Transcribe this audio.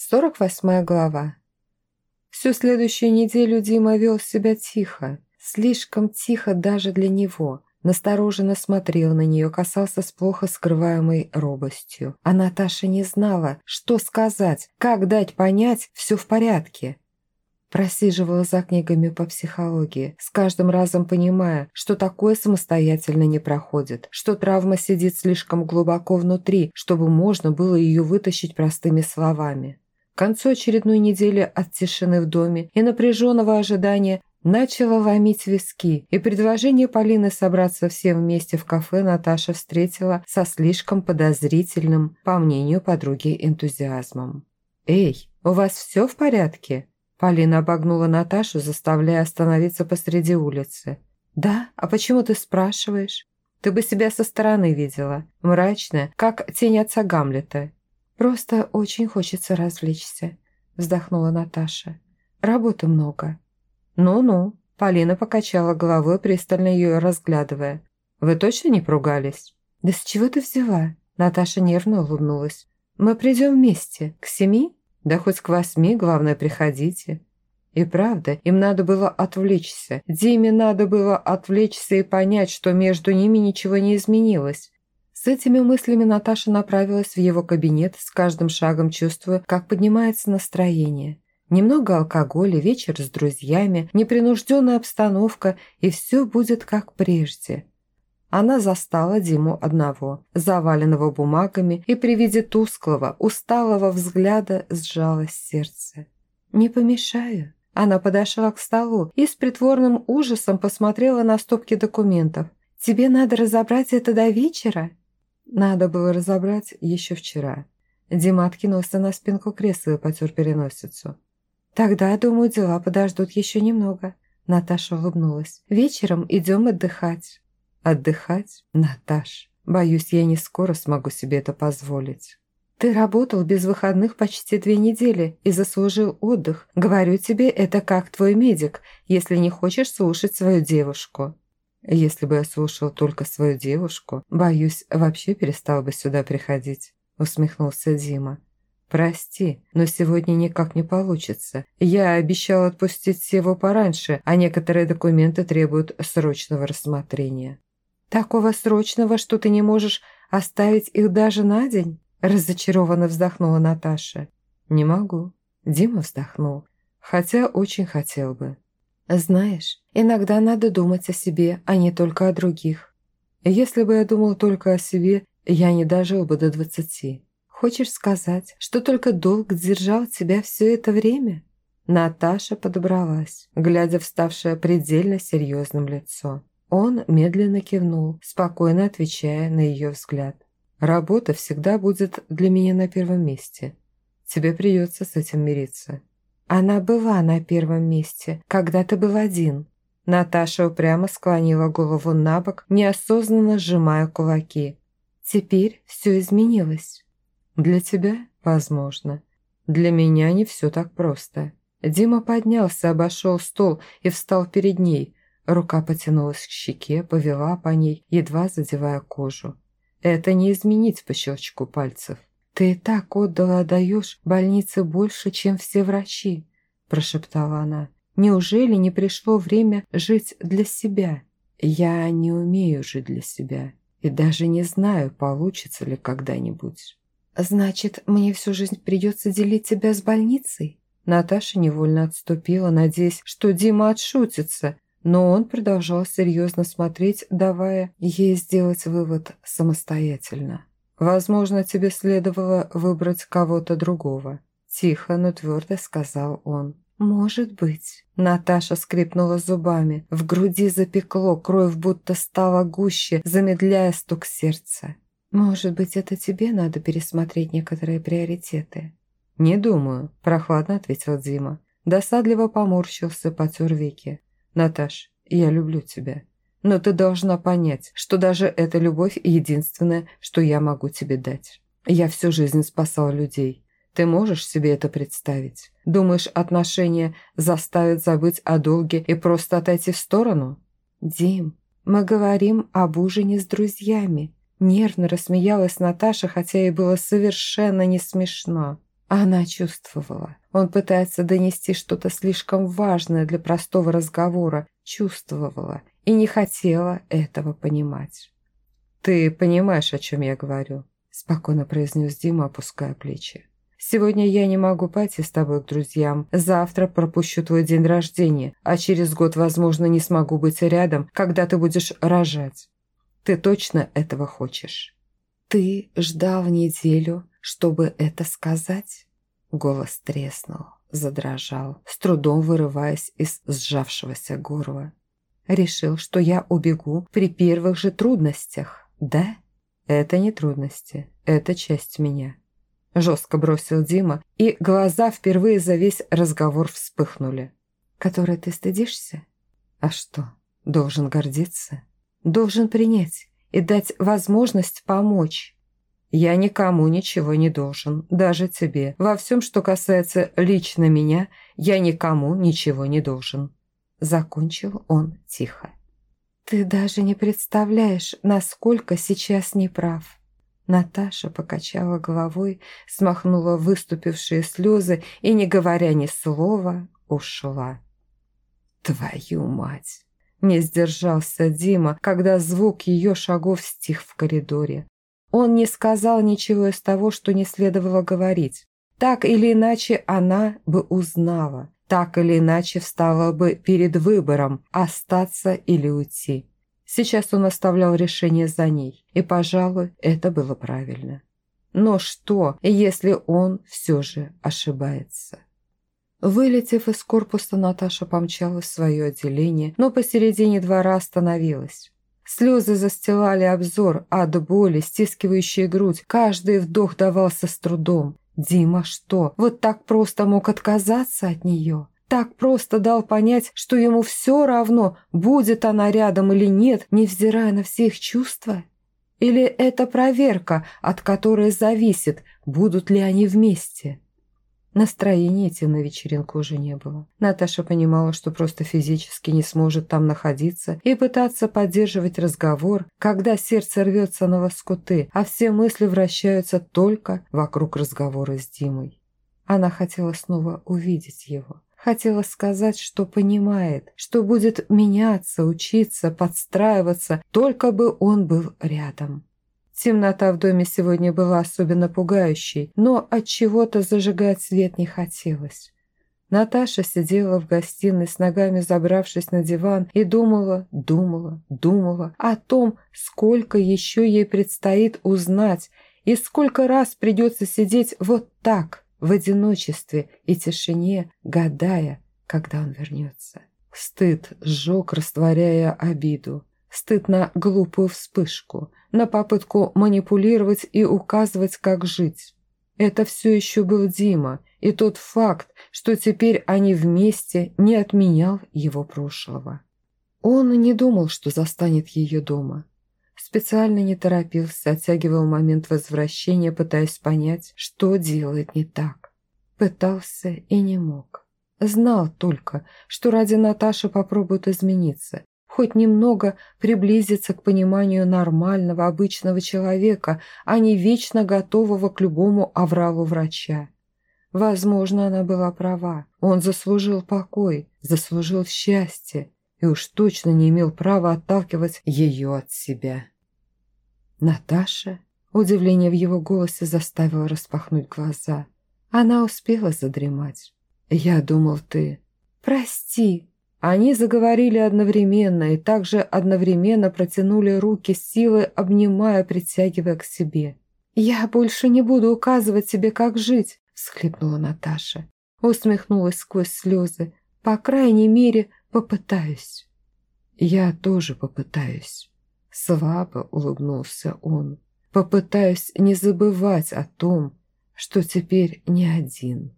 48 глава. Всю следующую неделю Дима вел себя тихо, слишком тихо даже для него. Настороженно смотрел на нее, касался с плохо скрываемой робостью. А Наташа не знала, что сказать, как дать понять «все в порядке». Просиживала за книгами по психологии, с каждым разом понимая, что такое самостоятельно не проходит, что травма сидит слишком глубоко внутри, чтобы можно было ее вытащить простыми словами. К концу очередной недели от тишины в доме и напряженного ожидания начала ломить виски, и предложение Полины собраться все вместе в кафе Наташа встретила со слишком подозрительным, по мнению подруги, энтузиазмом. «Эй, у вас все в порядке?» Полина обогнула Наташу, заставляя остановиться посреди улицы. «Да? А почему ты спрашиваешь? Ты бы себя со стороны видела. Мрачная, как тень отца Гамлета. «Просто очень хочется развлечься», – вздохнула Наташа. «Работы много». «Ну-ну», – Полина покачала головой, пристально ее разглядывая. «Вы точно не поругались?» «Да с чего ты взяла?» Наташа нервно улыбнулась. «Мы придем вместе. К семи?» «Да хоть к восьми, главное, приходите». И правда, им надо было отвлечься. Диме надо было отвлечься и понять, что между ними ничего не изменилось. С этими мыслями Наташа направилась в его кабинет, с каждым шагом чувствуя, как поднимается настроение. Немного алкоголя, вечер с друзьями, непринужденная обстановка, и все будет как прежде. Она застала Диму одного, заваленного бумагами, и при виде тусклого, усталого взгляда сжалось сердце. «Не помешаю». Она подошла к столу и с притворным ужасом посмотрела на стопки документов. «Тебе надо разобрать это до вечера?» Надо было разобрать еще вчера. Дима откинулся на спинку кресла и потер переносицу. «Тогда, думаю, дела подождут еще немного». Наташа улыбнулась. «Вечером идем отдыхать». «Отдыхать? Наташ, боюсь, я не скоро смогу себе это позволить». «Ты работал без выходных почти две недели и заслужил отдых. Говорю тебе, это как твой медик, если не хочешь слушать свою девушку». Если бы я слушал только свою девушку, боюсь, вообще перестал бы сюда приходить», – усмехнулся Дима. «Прости, но сегодня никак не получится. Я обещал отпустить его пораньше, а некоторые документы требуют срочного рассмотрения». «Такого срочного, что ты не можешь оставить их даже на день?» – разочарованно вздохнула Наташа. «Не могу». Дима вздохнул, хотя очень хотел бы. Знаешь, иногда надо думать о себе, а не только о других. Если бы я думал только о себе, я не дожил бы до двадцати. Хочешь сказать, что только долг держал тебя все это время?» Наташа подобралась, глядя в предельно серьезным лицо. Он медленно кивнул, спокойно отвечая на ее взгляд. «Работа всегда будет для меня на первом месте. Тебе придется с этим мириться. Она была на первом месте, когда ты был один. Наташа упрямо склонила голову на бок, неосознанно сжимая кулаки. Теперь все изменилось. Для тебя, возможно. Для меня не все так просто. Дима поднялся, обошел стол и встал перед ней. Рука потянулась к щеке, повела по ней, едва задевая кожу. Это не изменить по щелчку пальцев. «Ты так отдала отдаешь больнице больше, чем все врачи», – прошептала она. «Неужели не пришло время жить для себя?» «Я не умею жить для себя и даже не знаю, получится ли когда-нибудь». «Значит, мне всю жизнь придется делить тебя с больницей?» Наташа невольно отступила, надеясь, что Дима отшутится, но он продолжал серьезно смотреть, давая ей сделать вывод самостоятельно. «Возможно, тебе следовало выбрать кого-то другого», – тихо, но твердо сказал он. «Может быть». Наташа скрипнула зубами. В груди запекло, кровь будто стала гуще, замедляя стук сердца. «Может быть, это тебе надо пересмотреть некоторые приоритеты?» «Не думаю», – прохладно ответил Дима. Досадливо поморщился, потер веки. «Наташ, я люблю тебя. Но ты должна понять, что даже эта любовь единственное, что я могу тебе дать. Я всю жизнь спасал людей. Ты можешь себе это представить? Думаешь, отношения заставят забыть о долге и просто отойти в сторону? Дим, мы говорим об ужине с друзьями. Нервно рассмеялась Наташа, хотя и было совершенно не смешно. Она чувствовала. Он пытается донести что-то слишком важное для простого разговора. Чувствовала и не хотела этого понимать. «Ты понимаешь, о чем я говорю?» спокойно произнес Дима, опуская плечи. «Сегодня я не могу пойти с тобой к друзьям. Завтра пропущу твой день рождения, а через год, возможно, не смогу быть рядом, когда ты будешь рожать. Ты точно этого хочешь?» «Ты ждал неделю, чтобы это сказать?» Голос треснул, задрожал, с трудом вырываясь из сжавшегося горла. «Решил, что я убегу при первых же трудностях, да?» «Это не трудности, это часть меня», – жестко бросил Дима, и глаза впервые за весь разговор вспыхнули. «Которой ты стыдишься? А что, должен гордиться? Должен принять и дать возможность помочь?» «Я никому ничего не должен, даже тебе. Во всем, что касается лично меня, я никому ничего не должен». Закончил он тихо. «Ты даже не представляешь, насколько сейчас неправ». Наташа покачала головой, смахнула выступившие слезы и, не говоря ни слова, ушла. «Твою мать!» Не сдержался Дима, когда звук ее шагов стих в коридоре. Он не сказал ничего из того, что не следовало говорить. Так или иначе она бы узнала так или иначе встала бы перед выбором остаться или уйти. Сейчас он оставлял решение за ней, и, пожалуй, это было правильно. Но что, если он все же ошибается? Вылетев из корпуса, Наташа помчалась в свое отделение, но посередине двора остановилась. Слезы застилали обзор, от боли, стискивающие грудь. Каждый вдох давался с трудом. Дима что, вот так просто мог отказаться от нее? Так просто дал понять, что ему все равно, будет она рядом или нет, невзирая на все их чувства? Или это проверка, от которой зависит, будут ли они вместе? Настроения идти на вечеринку уже не было. Наташа понимала, что просто физически не сможет там находиться и пытаться поддерживать разговор, когда сердце рвется на воскуты, а все мысли вращаются только вокруг разговора с Димой. Она хотела снова увидеть его. Хотела сказать, что понимает, что будет меняться, учиться, подстраиваться, только бы он был рядом. Темнота в доме сегодня была особенно пугающей, но от чего-то зажигать свет не хотелось. Наташа сидела в гостиной с ногами забравшись на диван и думала, думала, думала о том, сколько еще ей предстоит узнать и сколько раз придется сидеть вот так, в одиночестве и тишине, гадая, когда он вернется. Стыд сжег, растворяя обиду. Стыд на глупую вспышку, на попытку манипулировать и указывать, как жить. Это все еще был Дима, и тот факт, что теперь они вместе, не отменял его прошлого. Он не думал, что застанет ее дома. Специально не торопился, оттягивал момент возвращения, пытаясь понять, что делает не так. Пытался и не мог. Знал только, что ради Наташи попробует измениться, хоть немного приблизиться к пониманию нормального, обычного человека, а не вечно готового к любому авралу врача. Возможно, она была права. Он заслужил покой, заслужил счастье и уж точно не имел права отталкивать ее от себя. «Наташа?» Удивление в его голосе заставило распахнуть глаза. Она успела задремать. «Я думал, ты...» «Прости!» Они заговорили одновременно и также одновременно протянули руки с обнимая, притягивая к себе. «Я больше не буду указывать тебе, как жить», – всхлипнула Наташа. Усмехнулась сквозь слезы. «По крайней мере, попытаюсь». «Я тоже попытаюсь», – слабо улыбнулся он. «Попытаюсь не забывать о том, что теперь не один».